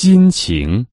心情。